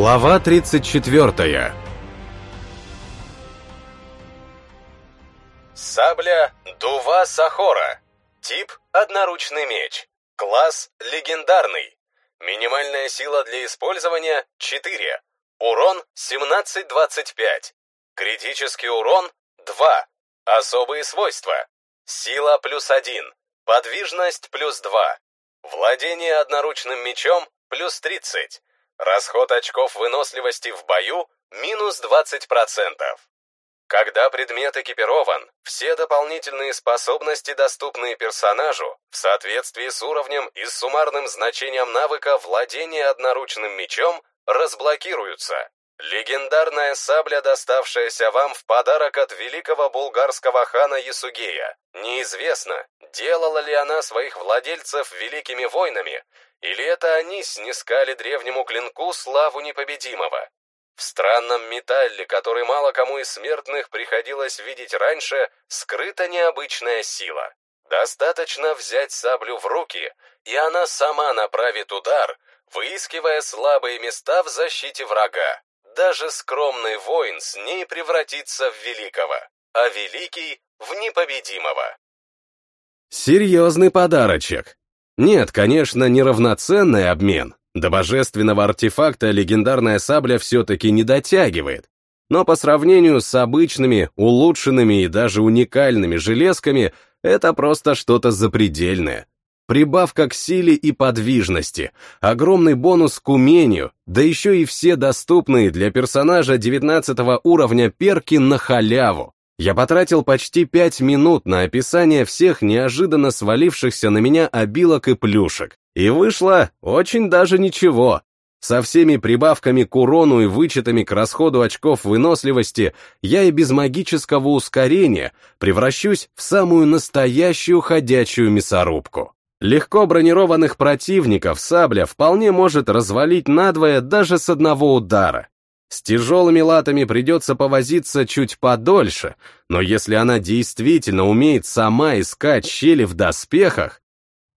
Глава 34 Сабля Дува Сахора. Тип – одноручный меч. Класс – легендарный. Минимальная сила для использования – 4. Урон – 17-25. Критический урон – 2. Особые свойства. Сила плюс 1. Подвижность плюс 2. Владение одноручным мечом плюс 30. Расход очков выносливости в бою минус 20%. Когда предмет экипирован, все дополнительные способности, доступные персонажу, в соответствии с уровнем и суммарным значением навыка владения одноручным мечом, разблокируются. Легендарная сабля, доставшаяся вам в подарок от великого булгарского хана Ясугея. Неизвестно, делала ли она своих владельцев великими воинами, или это они снискали древнему клинку славу непобедимого. В странном металле, который мало кому из смертных приходилось видеть раньше, скрыта необычная сила. Достаточно взять саблю в руки, и она сама направит удар, выискивая слабые места в защите врага. Даже скромный воин с ней превратится в великого, а великий — в непобедимого. Серьезный подарочек. Нет, конечно, неравноценный обмен. До божественного артефакта легендарная сабля все-таки не дотягивает. Но по сравнению с обычными, улучшенными и даже уникальными железками, это просто что-то запредельное. Прибавка к силе и подвижности, огромный бонус к умению, да еще и все доступные для персонажа 19 уровня перки на халяву. Я потратил почти пять минут на описание всех неожиданно свалившихся на меня обилок и плюшек, и вышло очень даже ничего. Со всеми прибавками к урону и вычетами к расходу очков выносливости я и без магического ускорения превращусь в самую настоящую ходячую мясорубку. Легко бронированных противников сабля вполне может развалить надвое даже с одного удара. С тяжелыми латами придется повозиться чуть подольше, но если она действительно умеет сама искать щели в доспехах,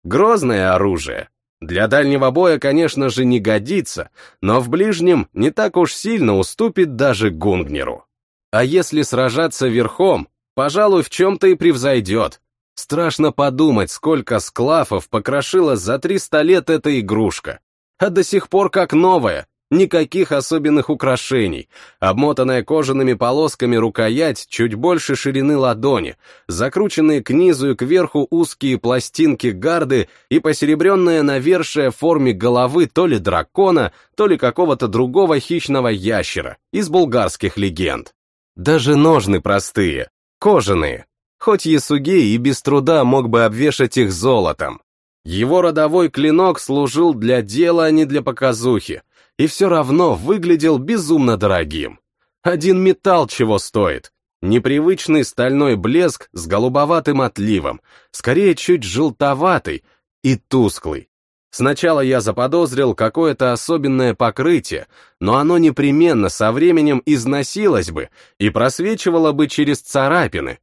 грозное оружие. Для дальнего боя, конечно же, не годится, но в ближнем не так уж сильно уступит даже Гунгнеру. А если сражаться верхом, пожалуй, в чем-то и превзойдет. Страшно подумать, сколько склафов покрошила за 300 лет эта игрушка. А до сих пор как новая, Никаких особенных украшений, обмотанная кожаными полосками рукоять чуть больше ширины ладони, закрученные к низу и кверху узкие пластинки гарды и посеребренная навершие в форме головы то ли дракона, то ли какого-то другого хищного ящера из булгарских легенд. Даже ножны простые, кожаные, хоть Ясугей и без труда мог бы обвешать их золотом. Его родовой клинок служил для дела, а не для показухи, и все равно выглядел безумно дорогим. Один металл чего стоит. Непривычный стальной блеск с голубоватым отливом, скорее чуть желтоватый и тусклый. Сначала я заподозрил какое-то особенное покрытие, но оно непременно со временем износилось бы и просвечивало бы через царапины.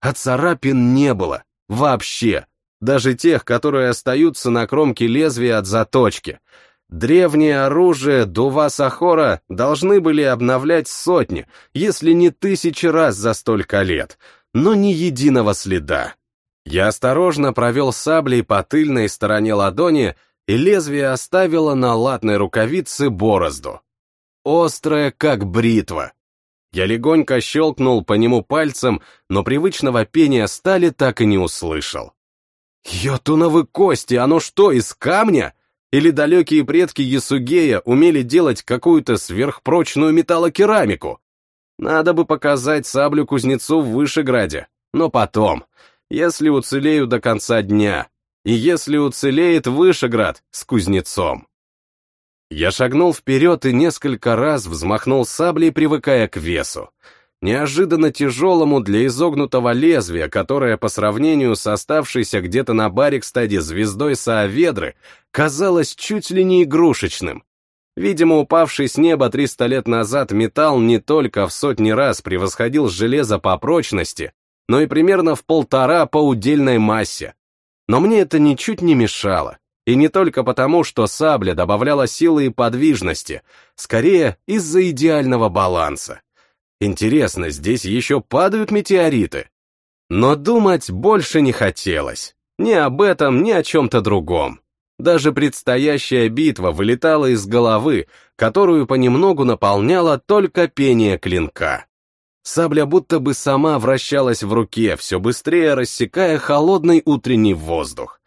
А царапин не было. Вообще. Даже тех, которые остаются на кромке лезвия от заточки. Древнее оружие Дува Сахора должны были обновлять сотни, если не тысячи раз за столько лет, но ни единого следа. Я осторожно провел саблей по тыльной стороне ладони, и лезвие оставило на латной рукавице борозду. Острое, как бритва. Я легонько щелкнул по нему пальцем, но привычного пения стали так и не услышал. «Йотуновы кости, оно что, из камня?» Или далекие предки Ясугея умели делать какую-то сверхпрочную металлокерамику? Надо бы показать саблю кузнецу в Вышеграде, но потом, если уцелею до конца дня, и если уцелеет Вышеград с кузнецом. Я шагнул вперед и несколько раз взмахнул саблей, привыкая к весу неожиданно тяжелому для изогнутого лезвия, которое по сравнению с оставшейся где-то на Барикстаде звездой Сааведры казалось чуть ли не игрушечным. Видимо, упавший с неба 300 лет назад металл не только в сотни раз превосходил железо по прочности, но и примерно в полтора по удельной массе. Но мне это ничуть не мешало. И не только потому, что сабля добавляла силы и подвижности, скорее из-за идеального баланса. Интересно, здесь еще падают метеориты? Но думать больше не хотелось. Ни об этом, ни о чем-то другом. Даже предстоящая битва вылетала из головы, которую понемногу наполняло только пение клинка. Сабля будто бы сама вращалась в руке, все быстрее рассекая холодный утренний воздух.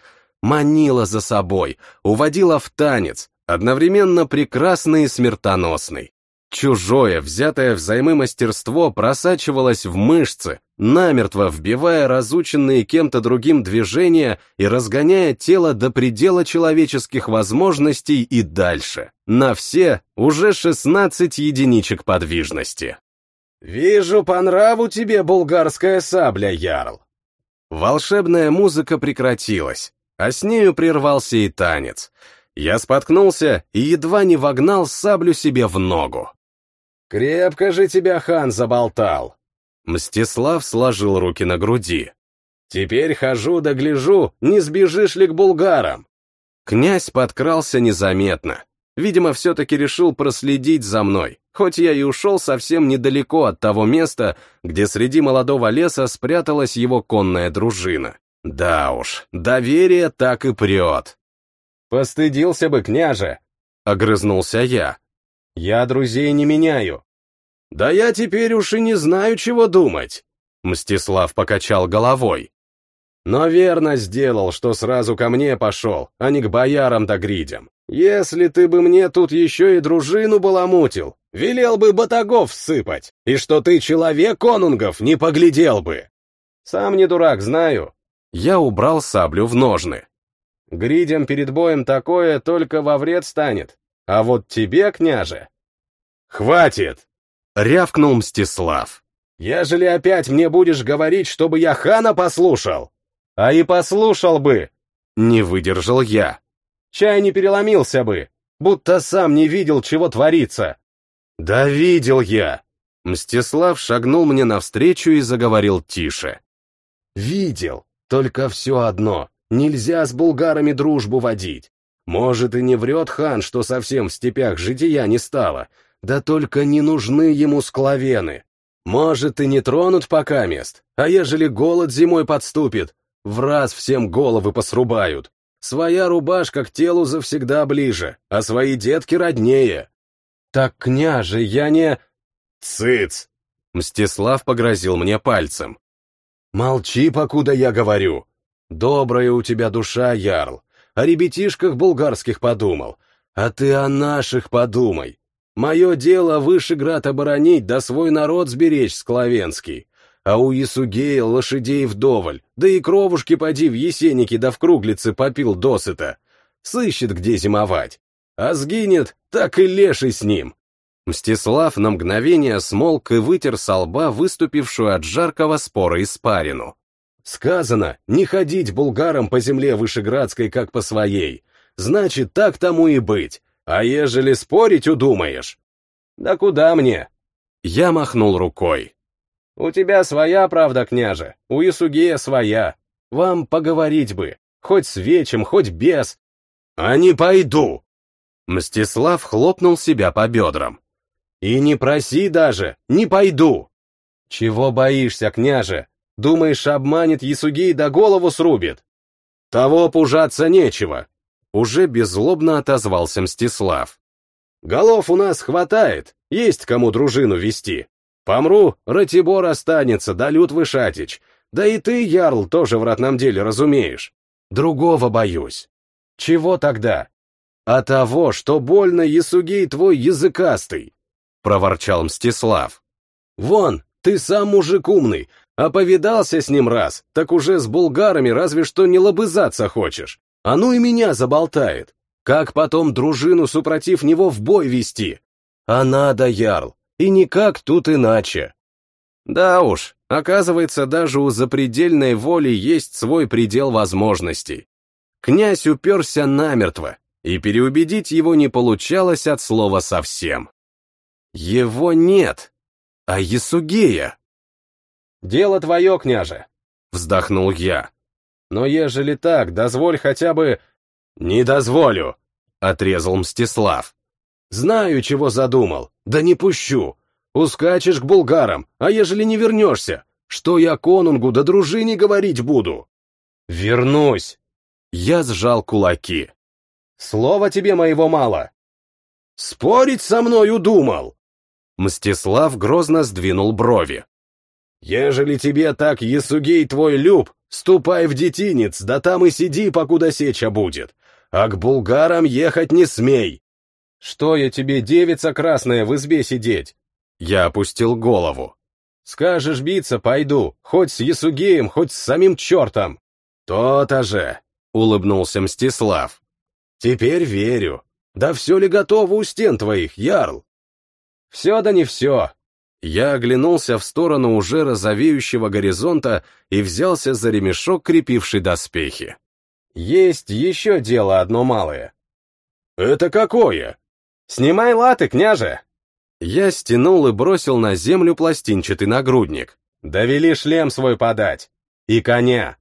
Манила за собой, уводила в танец, одновременно прекрасный и смертоносный. Чужое, взятое взаймы мастерство просачивалось в мышцы, намертво вбивая разученные кем-то другим движения и разгоняя тело до предела человеческих возможностей и дальше, на все уже 16 единичек подвижности. «Вижу, по нраву тебе булгарская сабля, Ярл!» Волшебная музыка прекратилась, а с нею прервался и танец. Я споткнулся и едва не вогнал саблю себе в ногу. «Крепко же тебя хан заболтал!» Мстислав сложил руки на груди. «Теперь хожу да гляжу, не сбежишь ли к булгарам?» Князь подкрался незаметно. Видимо, все-таки решил проследить за мной, хоть я и ушел совсем недалеко от того места, где среди молодого леса спряталась его конная дружина. Да уж, доверие так и прет. «Постыдился бы, княже!» — огрызнулся я. Я друзей не меняю. Да я теперь уж и не знаю, чего думать. Мстислав покачал головой. Но верно сделал, что сразу ко мне пошел, а не к боярам да гридям. Если ты бы мне тут еще и дружину баламутил, велел бы батагов сыпать, и что ты человек конунгов не поглядел бы. Сам не дурак, знаю. Я убрал саблю в ножны. Гридям перед боем такое только во вред станет, а вот тебе, княже... Хватит! Рявкнул Мстислав. Ежели опять мне будешь говорить, чтобы я хана послушал, а и послушал бы, не выдержал я. Чай не переломился бы, будто сам не видел, чего творится. Да видел я. Мстислав шагнул мне навстречу и заговорил тише. Видел, только все одно, нельзя с булгарами дружбу водить. Может, и не врет хан, что совсем в степях жития не стало, да только не нужны ему скловены. Может, и не тронут пока мест, а ежели голод зимой подступит, в раз всем головы посрубают. Своя рубашка к телу завсегда ближе, а свои детки роднее. Так, княже, я не... Цыц! Мстислав погрозил мне пальцем. Молчи, покуда я говорю. Добрая у тебя душа, Ярл о ребятишках булгарских подумал, а ты о наших подумай. Мое дело Вышеград оборонить, да свой народ сберечь скловенский. А у Ясугея лошадей вдоволь, да и кровушки поди в Есенике да в Круглице попил досыта. Сыщет, где зимовать. А сгинет, так и леший с ним. Мстислав на мгновение смолк и вытер со лба выступившую от жаркого спора испарину. Сказано, не ходить булгарам по земле Вышеградской, как по своей. Значит, так тому и быть. А ежели спорить удумаешь? Да куда мне? Я махнул рукой. У тебя своя правда, княже, у Исугея своя. Вам поговорить бы, хоть с вечем, хоть без. А не пойду. Мстислав хлопнул себя по бедрам. И не проси даже, не пойду. Чего боишься, княже? Думаешь, обманет Ясугей да голову срубит? Того пужаться нечего. Уже беззлобно отозвался Мстислав. Голов у нас хватает, есть кому дружину вести. Помру, Ратибор останется, да Люд Вышатич. Да и ты, Ярл, тоже в ратном деле разумеешь. Другого боюсь. Чего тогда? А того, что больно Ясугей твой языкастый, проворчал Мстислав. Вон, ты сам мужик умный, а повидался с ним раз, так уже с булгарами разве что не лобызаться хочешь. А ну и меня заболтает. Как потом дружину супротив него в бой вести? А надо, Ярл, и никак тут иначе. Да уж, оказывается, даже у запредельной воли есть свой предел возможностей. Князь уперся намертво, и переубедить его не получалось от слова совсем. Его нет, а Ясугея. «Дело твое, княже!» — вздохнул я. «Но ежели так, дозволь хотя бы...» Не дозволю, отрезал Мстислав. Знаю, чего задумал, да не пущу. Ускачешь к булгарам, а ежели не вернешься, что я конунгу да дружине говорить буду? Вернусь. Я сжал кулаки. Слова тебе моего мало. Спорить со мной удумал. Мстислав грозно сдвинул брови. Ежели тебе так Есугей твой люб, ступай в детинец, да там и сиди, покуда сеча будет. А к булгарам ехать не смей. Что я тебе, девица красная, в избе сидеть? Я опустил голову. Скажешь биться, пойду, хоть с Есугеем, хоть с самим чертом. То-то же, улыбнулся Мстислав. Теперь верю. Да все ли готово у стен твоих, Ярл? Все да не все. Я оглянулся в сторону уже розовеющего горизонта и взялся за ремешок, крепивший доспехи. Есть еще дело одно малое. Это какое? Снимай латы, княже! Я стянул и бросил на землю пластинчатый нагрудник. Довели шлем свой подать. И коня.